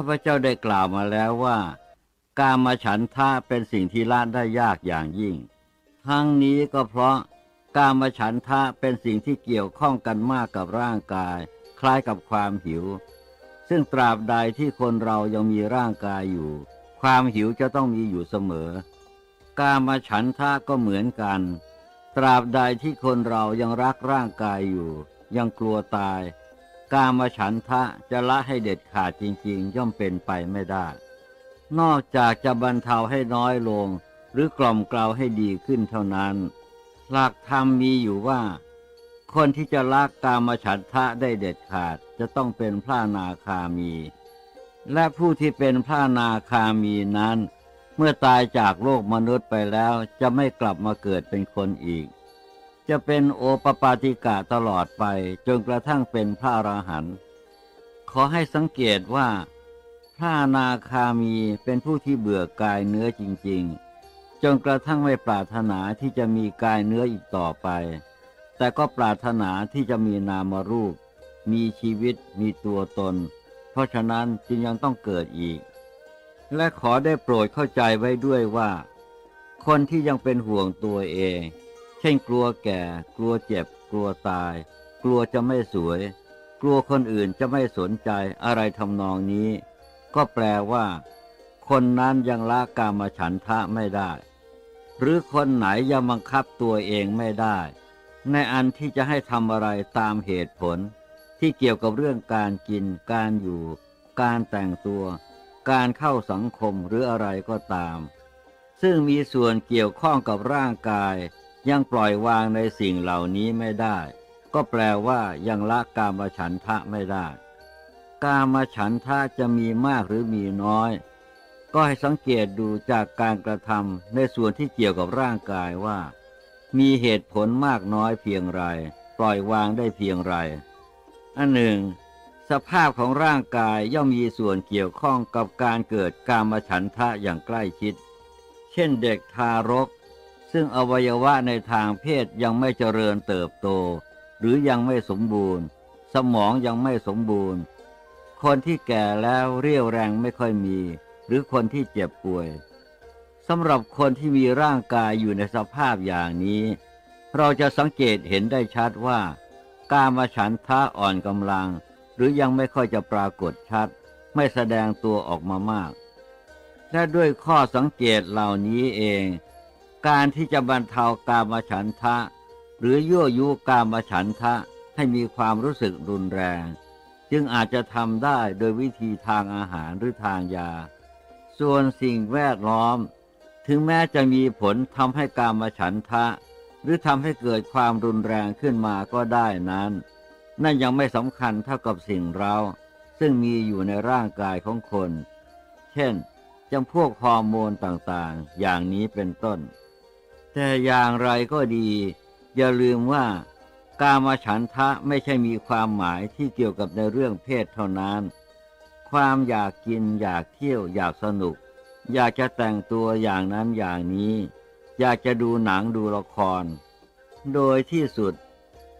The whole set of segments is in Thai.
ข้าพเจ้าได้กล่าวมาแล้วว่า การมาฉันทะเป็นสิ่งที่ละได้ยากอย่างยิ่ง ทั้งนี้ก็เพราะการมาฉันทะเป็นสิ่งที่เกี่ยวข้องกันมากกับร่างกาย คล้ายกับความหิว ซึ่งตราบใดที่คนเรายังมีร่างกายอยู่ ความหิวจะต้องมีอยู่เสมอ การมาฉันทะก็เหมือนกัน ตราบใดที่คนเรายังรักร่างกายอยู่ ยังกลัวตาย การมาฉันทะจะละให้เด็ดขาดจริง ๆ ย่อมเป็นไปไม่ได้ นอกจากจะบรรเทาให้น้อยลง หรือกล่อมเกลาให้ดีขึ้นเท่านั้น หลักธรรมมีอยู่ว่า คนที่จะละกามฉันทะได้เด็ดขาดจะต้องเป็นพระนาคามี และผู้ที่เป็นพระนาคามีนั้น เมื่อตายจากโลกมนุษย์ไปแล้วจะไม่กลับมาเกิดเป็นคนอีก จะเป็นโอปปาติกะตลอดไปจนกระทั่งเป็นพระอราหันต์ขอให้สังเกตว่า พระนาคามีเป็นผู้ที่เบื่อกายเนื้อจริง ๆ จนกระทั่งไม่ปรารถนาที่จะมีกายเนื้ออีกต่อไป แต่ก็ปรารถนาที่จะมีนามรูป มีชีวิต มีตัวตน เพราะฉะนั้นจึงยังต้องเกิดอีก และขอได้โปรดเข้าใจไว้ด้วยว่า คนที่ยังเป็นห่วงตัวเอง เช่นกลัวแก่ กลัวเจ็บ กลัวตาย กลัวจะไม่สวย กลัวคนอื่นจะไม่สนใจอะไรทำนองนี้ ก็แปลว่า คนนั้นยังละกามฉันทะไม่ได้ หรือคนไหนยังบังคับตัวเองไม่ได้ ในอันที่จะให้ทำอะไรตามเหตุผล ที่เกี่ยวกับเรื่องการกิน การอยู่ การแต่งตัว การเข้าสังคมหรืออะไรก็ตาม ซึ่งมีส่วนเกี่ยวข้องกับร่างกาย ยังปล่อยวางในสิ่งเหล่านี้ไม่ได้ ก็แปลว่ายังละกามฉันทะไม่ได้ กามฉันทะจะมีมากหรือมีน้อย ก็ให้สังเกตดูจากการกระทำในส่วนที่เกี่ยวกับร่างกายว่า มีเหตุผลมากน้อยเพียงไร ปล่อยวางได้เพียงไรอันหนึ่ง สภาพของร่างกายย่อมมีส่วนเกี่ยวข้องกับการเกิดกามฉันทะอย่างใกล้ชิด เช่นเด็กทารก ซึ่งอวัยวะในทางเพศยังไม่เจริญเติบโต หรือยังไม่สมบูรณ์ สมองยังไม่สมบูรณ์ คนที่แก่แล้วเรี่ยวแรงไม่ค่อยมี หรือคนที่เจ็บป่วยสำหรับคนที่มีร่างกายอยู่ในสภาพอย่างนี้ เราจะสังเกตเห็นได้ชัดว่า กามฉันทะอ่อนกำลัง หรือยังไม่ค่อยจะปรากฏชัด ไม่แสดงตัวออกมามาก และด้วยข้อสังเกตเหล่านี้เอง การที่จะบรรเทากามฉันทะ หรือยั่วยุกามฉันทะให้มีความรู้สึกรุนแรง จึงอาจจะทำได้โดยวิธีทางอาหารหรือทางยา ส่วนสิ่งแวดล้อม ถึงแม้จะมีผลทำให้กามฉันทะ หรือทำให้เกิดความรุนแรงขึ้นมาก็ได้นั้น นั่นยังไม่สำคัญเท่ากับสิ่งเราซึ่งมีอยู่ในร่างกายของคน เช่นจำพวกฮอร์โมนต่างๆ อย่างนี้เป็นต้น แต่อย่างไรก็ดี อย่าลืมว่ากามฉันทะไม่ใช่มีความหมายที่เกี่ยวกับในเรื่องเพศเท่านั้น ความอยากกินอยากเที่ยวอยากสนุก อยากจะแต่งตัวอย่างนั้นอย่างนี้ อยากจะดูหนังดูละคร โดยที่สุด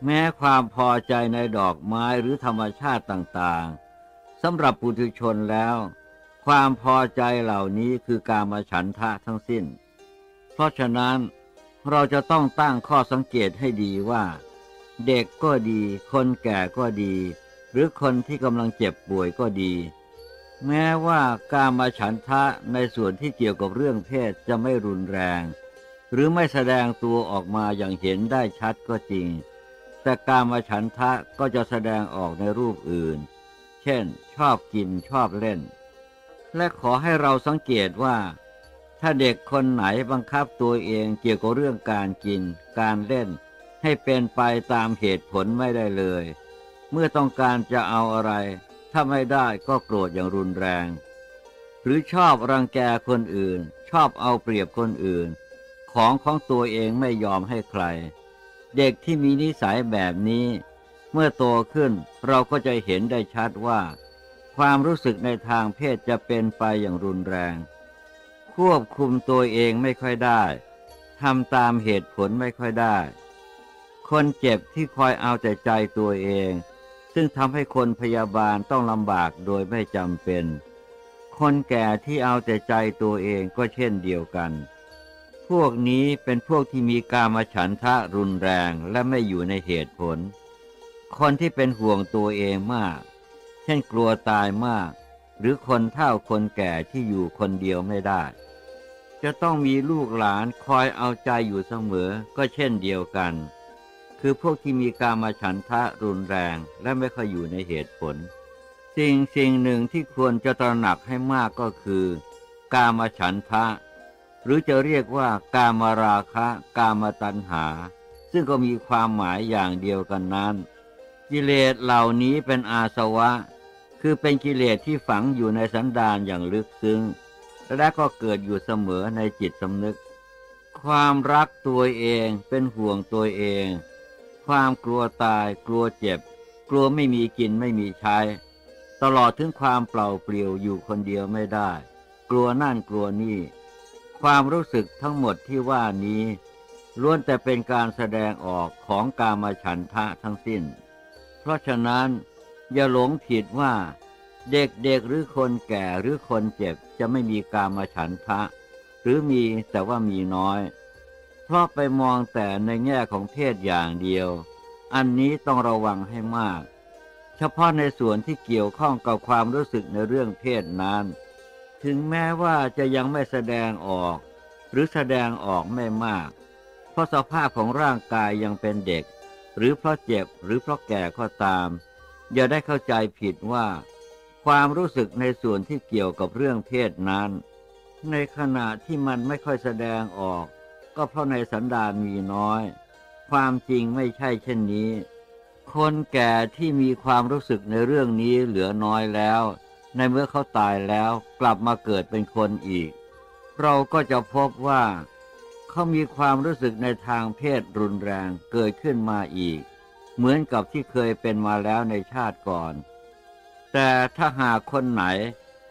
แม้ความพอใจในดอกไม้หรือธรรมชาติต่างๆสำหรับปุถุชนแล้ว ความพอใจเหล่านี้คือการมาฉันทะทั้งสิ้น เพราะฉะนั้น เราจะต้องตั้งข้อสังเกตให้ดีว่า เด็กก็ดี คนแก่ก็ดี หรือคนที่กำลังเจ็บป่วยก็ดี แม้ว่าการมาฉันทะในส่วนที่เกี่ยวกับเรื่องเพศจะไม่รุนแรง หรือไม่แสดงตัวออกมาอย่างเห็นได้ชัดก็จริง แต่การมาฉันทะก็จะแสดงออกในรูปอื่น เช่น ชอบกินชอบเล่น และขอให้เราสังเกตว่า ถ้าเด็กคนไหนบังคับตัวเองเกี่ยวกับเรื่องการกิน การเล่น ให้เป็นไปตามเหตุผลไม่ได้เลย เมื่อต้องการจะเอาอะไร ถ้าไม่ได้ก็โกรธอย่างรุนแรง หรือชอบรังแกคนอื่น ชอบเอาเปรียบคนอื่น ของของตัวเองไม่ยอมให้ใคร เด็กที่มีนิสัยแบบนี้ เมื่อโตขึ้นเราก็จะเห็นได้ชัดว่า ความรู้สึกในทางเพศจะเป็นไปอย่างรุนแรง ควบคุมตัวเองไม่ค่อยได้ทำตามเหตุผลไม่ค่อยได้ คนเจ็บที่คอยเอาแต่ใจตัวเอง ซึ่งทำให้คนพยาบาลต้องลำบากโดยไม่จำเป็น คนแก่ที่เอาแต่ใจตัวเองก็เช่นเดียวกัน พวกนี้เป็นพวกที่มีกามฉันทะรุนแรงและไม่อยู่ในเหตุผล คนที่เป็นห่วงตัวเองมาก เช่นกลัวตายมาก หรือคนเฒ่าคนแก่ที่อยู่คนเดียวไม่ได้ จะต้องมีลูกหลานคอยเอาใจอยู่เสมอก็เช่นเดียวกัน คือพวกที่มีกามาฉันทะรุนแรงและไม่ค่อยอยู่ในเหตุผล สิ่งสิ่งหนึ่งที่ควรจะตระหนักให้มากก็คือ กามาฉันทะ หรือจะเรียกว่ากามาราคะ กามาตัณหา ซึ่งก็มีความหมายอย่างเดียวกันนั้น กิเลสเหล่านี้เป็นอาสวะ คือเป็นกิเลสที่ฝังอยู่ในสันดานอย่างลึกซึ้ง และก็เกิดอยู่เสมอในจิตสำนึก ความรักตัวเองเป็นห่วงตัวเอง ความกลัวตาย กลัวเจ็บ กลัวไม่มีกินไม่มีใช้ ตลอดถึงความเปล่าเปลี่ยวอยู่คนเดียวไม่ได้ กลัวนั่นกลัวนี่ ความรู้สึกทั้งหมดที่ว่านี้ล้วนแต่เป็นการแสดงออกของกามฉันทะทั้งสิ้น เพราะฉะนั้นอย่าหลงผิดว่า เด็กๆหรือคนแก่หรือคนเจ็บจะไม่มีกามฉันทะ หรือมีแต่ว่ามีน้อย เพราะไปมองแต่ในแง่ของเพศอย่างเดียว อันนี้ต้องระวังให้มาก เฉพาะในส่วนที่เกี่ยวข้องกับความรู้สึกในเรื่องเพศนั้น ถึงแม้ว่าจะยังไม่แสดงออก หรือแสดงออกไม่มาก เพราะสภาพของร่างกายยังเป็นเด็ก หรือเพราะเจ็บหรือเพราะแก่ก็ตาม อย่าได้เข้าใจผิดว่า ความรู้สึกในส่วนที่เกี่ยวกับเรื่องเพศนั้น ในขณะที่มันไม่ค่อยแสดงออก ก็เพราะในสันดานมีน้อย ความจริงไม่ใช่เช่นนี้ คนแก่ที่มีความรู้สึกในเรื่องนี้เหลือน้อยแล้ว ในเมื่อเขาตายแล้วกลับมาเกิดเป็นคนอีก เราก็จะพบว่า เขามีความรู้สึกในทางเพศรุนแรงเกิดขึ้นมาอีก เหมือนกับที่เคยเป็นมาแล้วในชาติก่อน แต่ถ้าหากคนไหน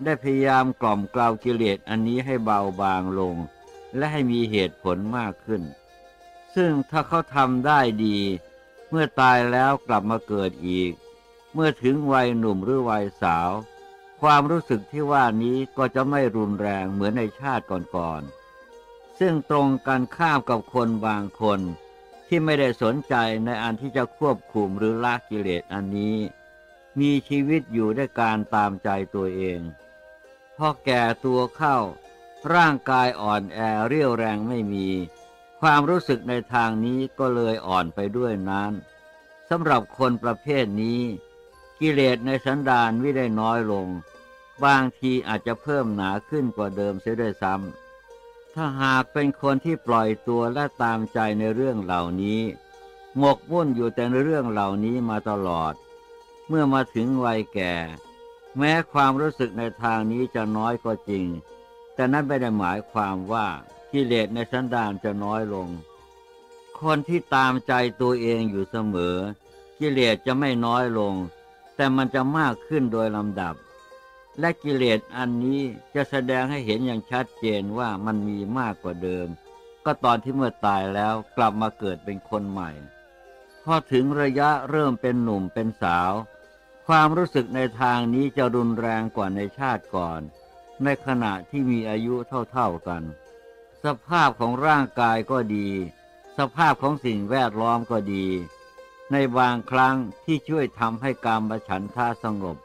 ได้พยายามกล่อมกล่าวกิเลสอันนี้ให้เบาบางลง และให้มีเหตุผลมากขึ้น ซึ่งถ้าเขาทำได้ดี เมื่อตายแล้วกลับมาเกิดอีก เมื่อถึงวัยหนุ่มหรือวัยสาว ความรู้สึกที่ว่านี้ก็จะไม่รุนแรงเหมือนในชาติก่อนๆ ซึ่งตรงกันข้ามกับคนบางคนที่ไม่ได้สนใจในอันที่จะควบคุมหรือละกิเลสอันนี้ มีชีวิตอยู่ด้วยการตามใจตัวเอง พอแก่ตัวเข้า ร่างกายอ่อนแอเรี่ยวแรงไม่มี ความรู้สึกในทางนี้ก็เลยอ่อนไปด้วยนั้นสำหรับคนประเภทนี้ กิเลสในสันดานไม่ได้น้อยลง บางทีอาจจะเพิ่มหนาขึ้นกว่าเดิมเสียด้วยซ้ำถ้าหากเป็นคนที่ปล่อยตัวและตามใจในเรื่องเหล่านี้ หมกมุ่นอยู่แต่ในเรื่องเหล่านี้มาตลอด เมื่อมาถึงวัยแก่ แม้ความรู้สึกในทางนี้จะน้อยก็จริง แต่นั้นไม่ได้หมายความว่ากิเลสในสันดานจะน้อยลง คนที่ตามใจตัวเองอยู่เสมอ กิเลสจะไม่น้อยลง แต่มันจะมากขึ้นโดยลำดับ และกิเลสอันนี้จะแสดงให้เห็นอย่างชัดเจนว่ามันมีมากกว่าเดิม ก็ตอนที่เมื่อตายแล้วกลับมาเกิดเป็นคนใหม่ พอถึงระยะเริ่มเป็นหนุ่มเป็นสาว ความรู้สึกในทางนี้จะรุนแรงกว่าในชาติก่อน ในขณะที่มีอายุเท่าๆกัน สภาพของร่างกายก็ดี สภาพของสิ่งแวดล้อมก็ดี ในบางครั้งที่ช่วยทำให้การประฉันทาสงบ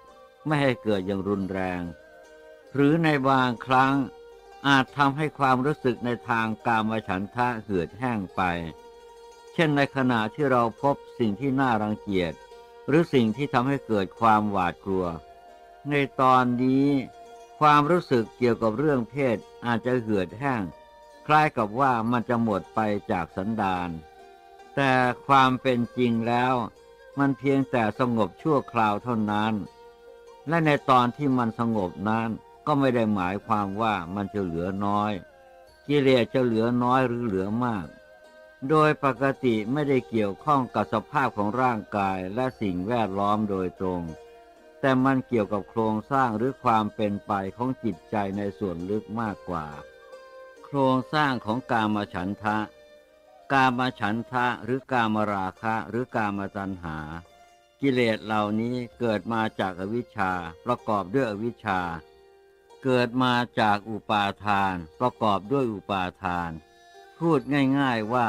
ไม่ให้เกิดอย่างรุนแรง หรือในบางครั้งอาจทำให้ความรู้สึกในทางกามฉันทะเหือดแห้งไป เช่นในขณะที่เราพบสิ่งที่น่ารังเกียจ หรือสิ่งที่ทำให้เกิดความหวาดกลัว ในตอนนี้ความรู้สึกเกี่ยวกับเรื่องเพศอาจจะเหือดแห้ง คล้ายกับว่ามันจะหมดไปจากสันดาน แต่ความเป็นจริงแล้ว มันเพียงแต่สงบชั่วคราวเท่านั้น และในตอนที่มันสงบนั้นก็ไม่ได้หมายความว่ามันจะเหลือน้อย กิเลสจะเหลือน้อยหรือเหลือมาก โดยปกติไม่ได้เกี่ยวข้องกับสภาพของร่างกายและสิ่งแวดล้อมโดยตรง แต่มันเกี่ยวกับโครงสร้างหรือความเป็นไปของจิตใจในส่วนลึกมากกว่า โครงสร้างของกามฉันทะ กามฉันทะหรือกามราคะหรือกามตัณหา กิเลสเหล่านี้เกิดมาจากอวิชชาประกอบด้วยอวิชชา เกิดมาจากอุปาทาน ประกอบด้วยอุปาทาน พูดง่าย ๆว่า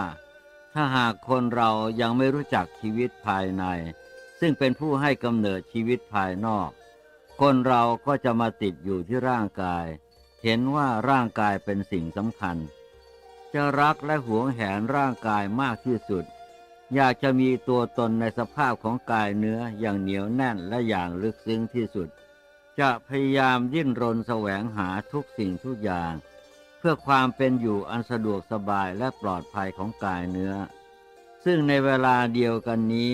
ถ้าหากคนเรายังไม่รู้จักชีวิตภายใน ซึ่งเป็นผู้ให้กำเนิดชีวิตภายนอก คนเราก็จะมาติดอยู่ที่ร่างกาย เห็นว่าร่างกายเป็นสิ่งสำคัญ จะรักและหวงแหนร่างกายมากที่สุด อยากจะมีตัวตนในสภาพของกายเนื้ออย่างเหนียวแน่นและอย่างลึกซึ้งที่สุด จะพยายามดิ้นรนแสวงหาทุกสิ่งทุกอย่าง พื่อความเป็นอยู่อันสะดวกสบายและปลอดภัยของกายเนื้อ ซึ่งในเวลาเดียวกันนี้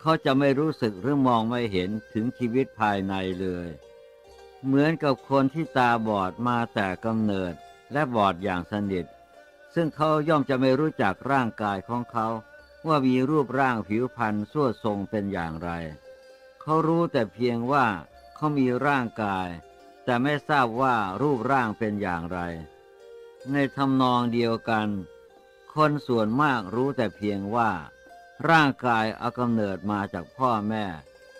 เขาจะไม่รู้สึกหรือมองไม่เห็นถึงชีวิตภายในเลย เหมือนกับคนที่ตาบอดมาแต่กำเนิดและบอดอย่างสนิท ซึ่งเขาย่อมจะไม่รู้จักร่างกายของเขา ว่ามีรูปร่างผิวพรรณส่วทรงเป็นอย่างไร เขารู้แต่เพียงว่าเขามีร่างกาย แต่ไม่ทราบว่ารูปร่างเป็นอย่างไร ในทำนองเดียวกัน คนส่วนมากรู้แต่เพียงว่า ร่างกายเอากำเนิดมาจากพ่อแม่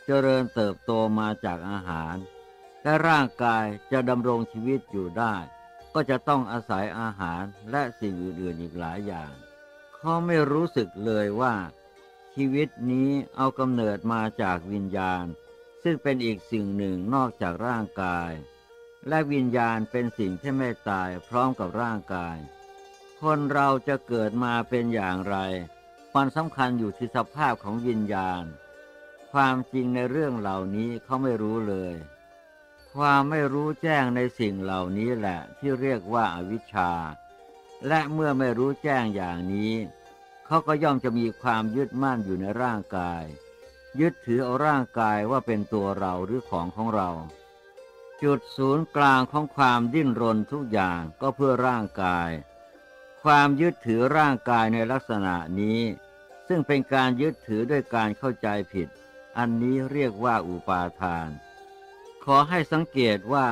เจริญเติบโตมาจากอาหาร และร่างกายจะดำรงชีวิตอยู่ได้ ก็จะต้องอาศัยอาหารและสิ่งอื่นๆอีกหลายอย่าง เขาไม่รู้สึกเลยว่า ชีวิตนี้เอากำเนิดมาจากวิญญาณ ซึ่งเป็นอีกสิ่งหนึ่งนอกจากร่างกาย และวิญญาณเป็นสิ่งที่ไม่ตายพร้อมกับร่างกาย คนเราจะเกิดมาเป็นอย่างไร ความสำคัญอยู่ที่สภาพของวิญญาณ ความจริงในเรื่องเหล่านี้เขาไม่รู้เลย ความไม่รู้แจ้งในสิ่งเหล่านี้แหละที่เรียกว่าอาวิชชา และเมื่อไม่รู้แจ้งอย่างนี้เขาก็ย่อมจะมีความยึดมั่นอยู่ในร่างกาย ยึดถือเอาร่างกายว่าเป็นตัวเราหรือของของเรา จุดศูนย์กลางของความดิ้นรนทุกอย่างก็เพื่อร่างกาย ความยึดถือร่างกายในลักษณะนี้ ซึ่งเป็นการยึดถือด้วยการเข้าใจผิด อันนี้เรียกว่าอุปาทาน ขอให้สังเกตว่า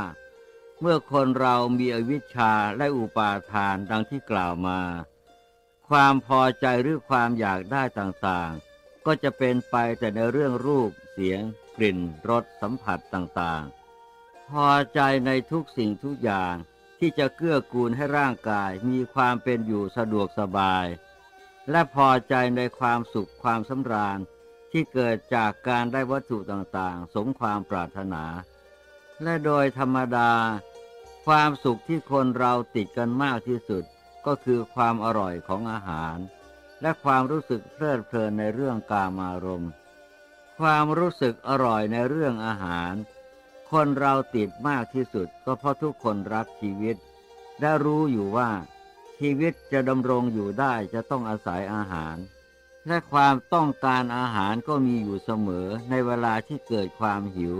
เมื่อคนเรามีอวิชชาและอุปาทานดังที่กล่าวมา ความพอใจหรือความอยากได้ต่างๆ ก็จะเป็นไปแต่ในเรื่องรูป เสียง กลิ่นรสสัมผัสต่างๆ พอใจในทุกสิ่งทุกอย่างที่จะเกื้อกูลให้ร่างกายมีความเป็นอยู่สะดวกสบาย และพอใจในความสุขความสำราญที่เกิดจากการได้วัตถุต่างๆ สมความปรารถนา และโดยธรรมดา ความสุขที่คนเราติดกันมากที่สุดก็คือความอร่อยของอาหาร และความรู้สึกเพลิดเพลินในเรื่องกามารมณ์ ความรู้สึกอร่อยในเรื่องอาหาร คนเราติดมากที่สุดก็เพราะทุกคนรักชีวิต และรู้อยู่ว่าชีวิตจะดำรงอยู่ได้จะต้องอาศัยอาหาร และความต้องการอาหารก็มีอยู่เสมอในเวลาที่เกิดความหิว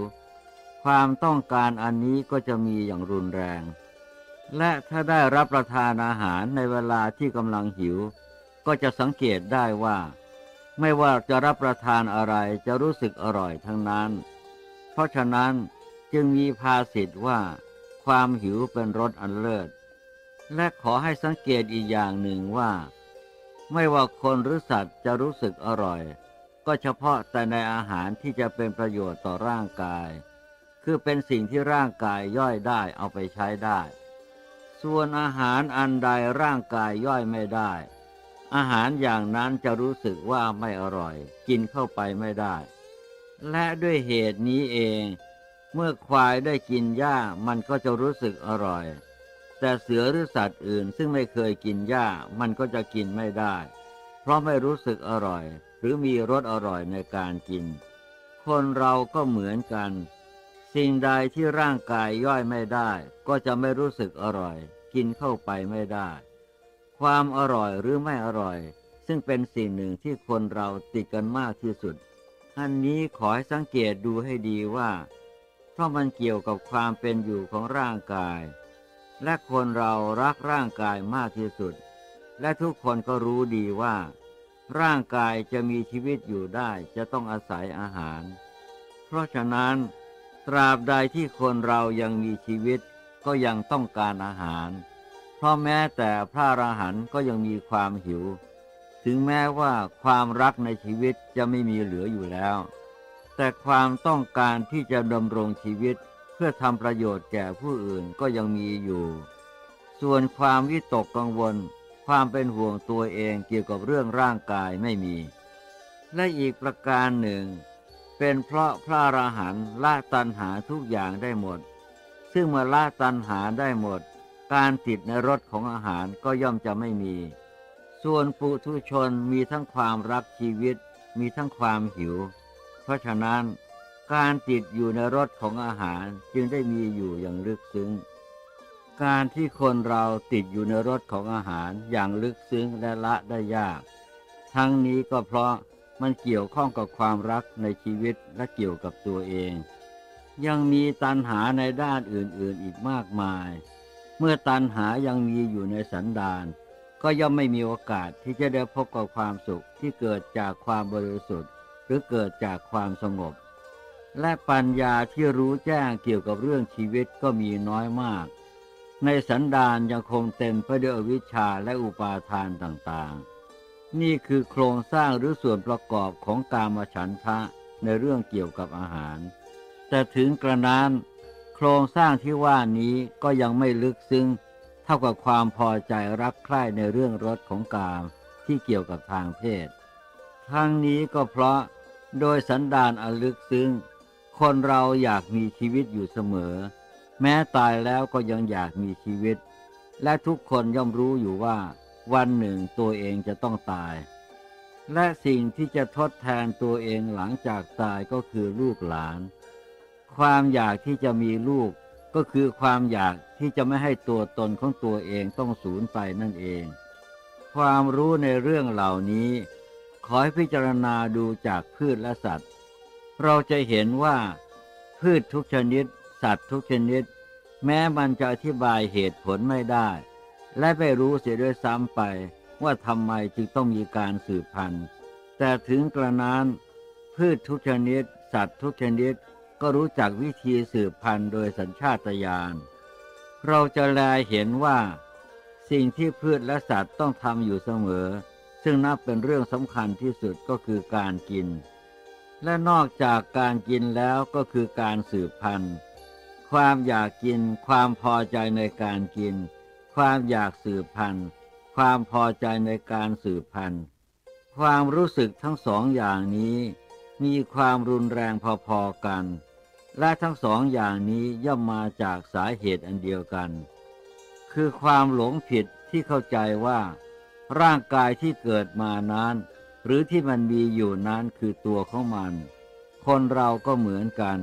ความต้องการอันนี้ก็จะมีอย่างรุนแรง และถ้าได้รับประทานอาหารในเวลาที่กำลังหิว ก็จะสังเกตได้ว่า ไม่ว่าจะรับประทานอะไรจะรู้สึกอร่อยทั้งนั้น เพราะฉะนั้น จึงมีภาษิตว่า ความหิวเป็นรสอันเลิศ และขอให้สังเกตอีกอย่างหนึ่งว่า ไม่ว่าคนหรือสัตว์จะรู้สึกอร่อย ก็เฉพาะแต่ในอาหารที่จะเป็นประโยชน์ต่อร่างกาย คือเป็นสิ่งที่ร่างกายย่อยได้เอาไปใช้ได้ ส่วนอาหารอันใดร่างกายย่อยไม่ได้ อาหารอย่างนั้นจะรู้สึกว่าไม่อร่อย กินเข้าไปไม่ได้ และด้วยเหตุนี้เอง เมื่อควายได้กินหญ้ามันก็จะรู้สึกอร่อย แต่เสือหรือสัตว์อื่นซึ่งไม่เคยกินหญ้ามันก็จะกินไม่ได้ เพราะไม่รู้สึกอร่อย หรือมีรสอร่อยในการกิน คนเราก็เหมือนกัน สิ่งใดที่ร่างกายย่อยไม่ได้ ก็จะไม่รู้สึกอร่อย กินเข้าไปไม่ได้ ความอร่อยหรือไม่อร่อย ซึ่งเป็นสิ่งหนึ่งที่คนเราติดกันมากที่สุดอันนี้ขอให้สังเกตดูให้ดีว่า ราะมันเกี่ยวกับความเป็นอยู่ของร่างกาย และคนเรารักร่างกายมากที่สุด และทุกคนก็รู้ดีว่า ร่างกายจะมีชีวิตอยู่ได้จะต้องอาศัยอาหาร เพราะฉะนั้น ตราบใดที่คนเรายังมีชีวิตก็ยังต้องการอาหาร เพราะแม้แต่พระอรหันต์ก็ยังมีความหิว ถึงแม้ว่าความรักในชีวิตจะไม่มีเหลืออยู่แล้ว แต่ความต้องการที่จะดำรงชีวิตเพื่อทำประโยชน์แก่ผู้อื่นก็ยังมีอยู่ ส่วนความวิตกกังวล ความเป็นห่วงตัวเองเกี่ยวกับเรื่องร่างกายไม่มี และอีกประการหนึ่ง เป็นเพราะพระอราหันต์ละตัณหาทุกอย่างได้หมด ซึ่งเมื่อละตัณหาได้หมด การติดในรสของอาหารก็ย่อมจะไม่มี ส่วนปุถุชนมีทั้งความรักชีวิต มีทั้งความหิว ราะฉะนั้นการติดอยู่ในรสของอาหารจึงได้มีอยู่อย่างลึกซึ้ง การที่คนเราติดอยู่ในรสของอาหารอย่างลึกซึ้งและละได้ยาก ทั้งนี้ก็เพราะมันเกี่ยวข้องกับความรักในชีวิตและเกี่ยวกับตัวเอง ยังมีตัณหาในด้านอื่นๆอีกมากมาย เมื่อตัณหายังมีอยู่ในสันดานก็ย่อมไม่มีโอกาสที่จะได้พบกับความสุขที่เกิดจากความบริสุทธิ์ หรือเกิดจากความสงบ และปัญญาที่รู้แจ้งเกี่ยวกับเรื่องชีวิตก็มีน้อยมาก ในสันดานยังคงเต็มไปด้วยวิชาและอุปาทานต่างๆ นี่คือโครงสร้างหรือส่วนประกอบของกามฉันทะในเรื่องเกี่ยวกับอาหาร แต่ถึงกระนั้นโครงสร้างที่ว่านี้ก็ยังไม่ลึกซึ้งเท่ากับความพอใจรักใคร่ในเรื่องรสของกามที่เกี่ยวกับทางเพศ ทั้งนี้ก็เพราะ โดยสันดานอันลึกซึ้ง คนเราอยากมีชีวิตอยู่เสมอ แม้ตายแล้วก็ยังอยากมีชีวิต และทุกคนย่อมรู้อยู่ว่า วันหนึ่งตัวเองจะต้องตาย และสิ่งที่จะทดแทนตัวเองหลังจากตายก็คือลูกหลาน ความอยากที่จะมีลูกก็คือความอยากที่จะไม่ให้ตัวตนของตัวเองต้องสูญไปนั่นเอง ความรู้ในเรื่องเหล่านี้ ขอให้พิจารณาดูจากพืชและสัตว์ เราจะเห็นว่า พืชทุกชนิด สัตว์ทุกชนิด แม้มันจะอธิบายเหตุผลไม่ได้ และไม่รู้เสียด้วยซ้ำไปว่าทำไมจึงต้องมีการสืบพันธุ์ แต่ถึงกระนั้น พืชทุกชนิด สัตว์ทุกชนิดก็รู้จักวิธีสืบพันธุ์โดยสัญชาตญาณ เราจะแลเห็นว่า สิ่งที่พืชและสัตว์ต้องทำอยู่เสมอ ซึ่งนับเป็นเรื่องสำคัญที่สุดก็คือการกิน และนอกจากการกินแล้วก็คือการสืบพันธุ์ ความอยากกิน ความพอใจในการกิน ความอยากสืบพันธุ์ ความพอใจในการสืบพันธุ์ ความรู้สึกทั้งสองอย่างนี้ มีความรุนแรงพอๆกัน และทั้งสองอย่างนี้ย่อมมาจากสาเหตุอันเดียวกัน คือความหลงผิดที่เข้าใจว่า ร่างกายที่เกิดมานั้น หรือที่มันมีอยู่นั้นคือตัวของมัน คนเราก็เหมือนกัน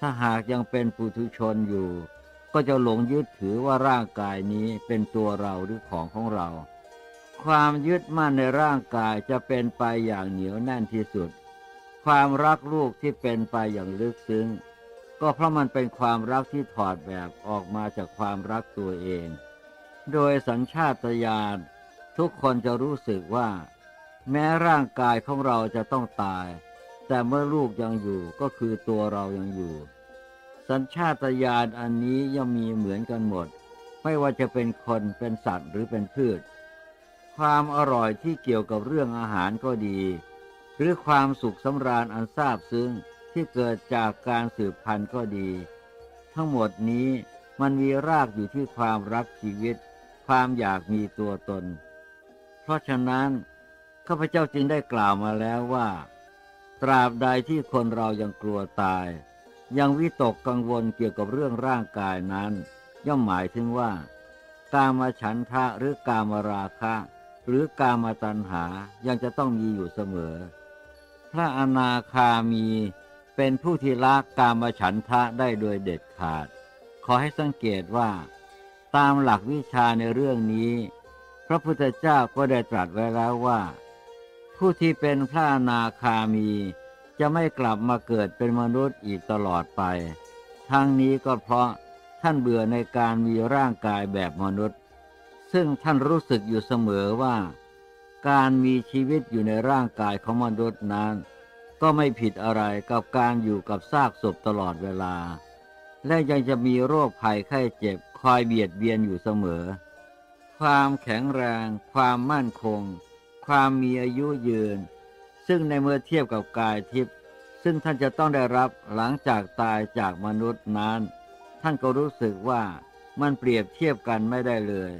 ถ้าหากยังเป็นปุถุชนอยู่ ก็จะหลงยึดถือว่าร่างกายนี้เป็นตัวเราหรือของของเรา ความยึดมั่นในร่างกายจะเป็นไปอย่างเหนียวแน่นที่สุด ความรักลูกที่เป็นไปอย่างลึกซึ้ง ก็เพราะมันเป็นความรักที่ถอดแบบออกมาจากความรักตัวเอง โดยสัญชาตญาณ ทุกคนจะรู้สึกว่า แม้ร่างกายของเราจะต้องตาย แต่เมื่อลูกยังอยู่ก็คือตัวเรายังอยู่ สัญชาตญาณอันนี้ย่อมมีเหมือนกันหมด ไม่ว่าจะเป็นคนเป็นสัตว์หรือเป็นพืช ความอร่อยที่เกี่ยวกับเรื่องอาหารก็ดี หรือความสุขสำราญอันซาบซึ้งที่เกิดจากการสืบพันธุ์ก็ดี ทั้งหมดนี้มันมีรากอยู่ที่ความรักชีวิต ความอยากมีตัวตน ราะฉะนั้น ข้าพเจ้าจึงได้กล่าวมาแล้วว่า ตราบใดที่คนเรายังกลัวตาย ยังวิตกกังวลเกี่ยวกับเรื่องร่างกายนั้น ย่อมหมายถึงว่า กามาฉันทะหรือกามาราคะ หรือกามาตัณหายังจะต้องมีอยู่เสมอ พระอนาคามีเป็นผู้ที่ละกามฉันทะได้โดยเด็ดขาด ขอให้สังเกตว่า ตามหลักวิชาในเรื่องนี้ ระพุทธเจ้าก็ได้ตรัสไว้แล้วว่า ผู้ที่เป็นพระนาคามี จะไม่กลับมาเกิดเป็นมนุษย์อีกตลอดไป ทั้งนี้ก็เพราะท่านเบื่อในการมีร่างกายแบบมนุษย์ ซึ่งท่านรู้สึกอยู่เสมอว่า การมีชีวิตอยู่ในร่างกายของมนุษย์นั้น ก็ไม่ผิดอะไรกับการอยู่กับซากศพตลอดเวลา และยังจะมีโรคภัยไข้เจ็บคอยเบียดเบียนอยู่เสมอ ความแข็งแรง ความมั่นคง ความมีอายุยืน ซึ่งในเมื่อเทียบกับกายทิพย์ซึ่งท่านจะต้องได้รับหลังจากตายจากมนุษย์นั้น ท่านก็รู้สึกว่ามันเปรียบเทียบกันไม่ได้เลย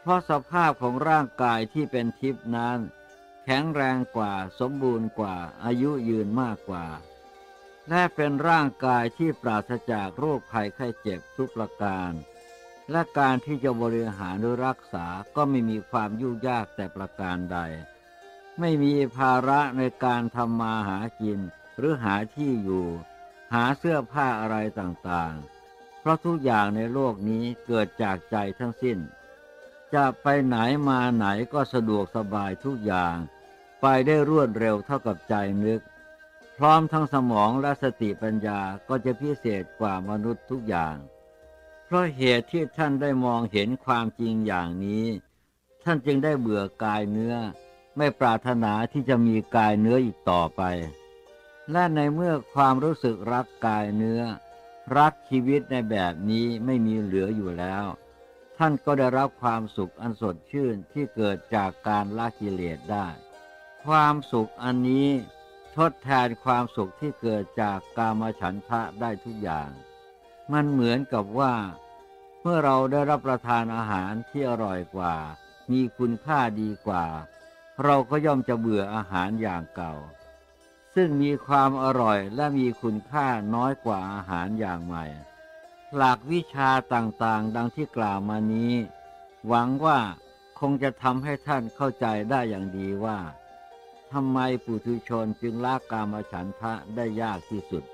เพราะสภาพของร่างกายที่เป็นทิพย์นั้น แข็งแรงกว่าสมบูรณ์กว่าอายุยืนมากกว่า และเป็นร่างกายที่ปราศจากโรคภัยไข้เจ็บทุกประการ และการที่จะบริหารหรือรักษาก็ไม่มีความยุ่งยากแต่ประการใด ไม่มีภาระในการทำมาหากินหรือหาที่อยู่ หาเสื้อผ้าอะไรต่างๆ เพราะทุกอย่างในโลกนี้เกิดจากใจทั้งสิ้น จะไปไหนมาไหนก็สะดวกสบายทุกอย่าง ไปได้รวดเร็วเท่ากับใจนึก พร้อมทั้งสมองและสติปัญญาก็จะพิเศษกว่ามนุษย์ทุกอย่าง ราะเหตุที่ท่านได้มองเห็นความจริงอย่างนี้ ท่านจึงได้เบื่อกายเนื้อ ไม่ปรารถนาที่จะมีกายเนื้ออีกต่อไป และในเมื่อความรู้สึกรักกายเนื้อ รักชีวิตในแบบนี้ไม่มีเหลืออยู่แล้ว ท่านก็ได้รับความสุขอันสดชื่นที่เกิดจากการละกิเลสได้ ความสุขอันนี้ทดแทนความสุขที่เกิดจากกามฉันทะได้ทุกอย่าง มันเหมือนกับว่า เมื่อเราได้รับประทานอาหารที่อร่อยกว่า มีคุณค่าดีกว่า เราก็ย่อมจะเบื่ออาหารอย่างเก่า ซึ่งมีความอร่อยและมีคุณค่าน้อยกว่าอาหารอย่างใหม่ หลักวิชาต่างๆ ดังที่กล่าวมานี้ หวังว่าคงจะทำให้ท่านเข้าใจได้อย่างดีว่าทำไมปุถุชนจึงละกามฉันทะได้ยากที่สุด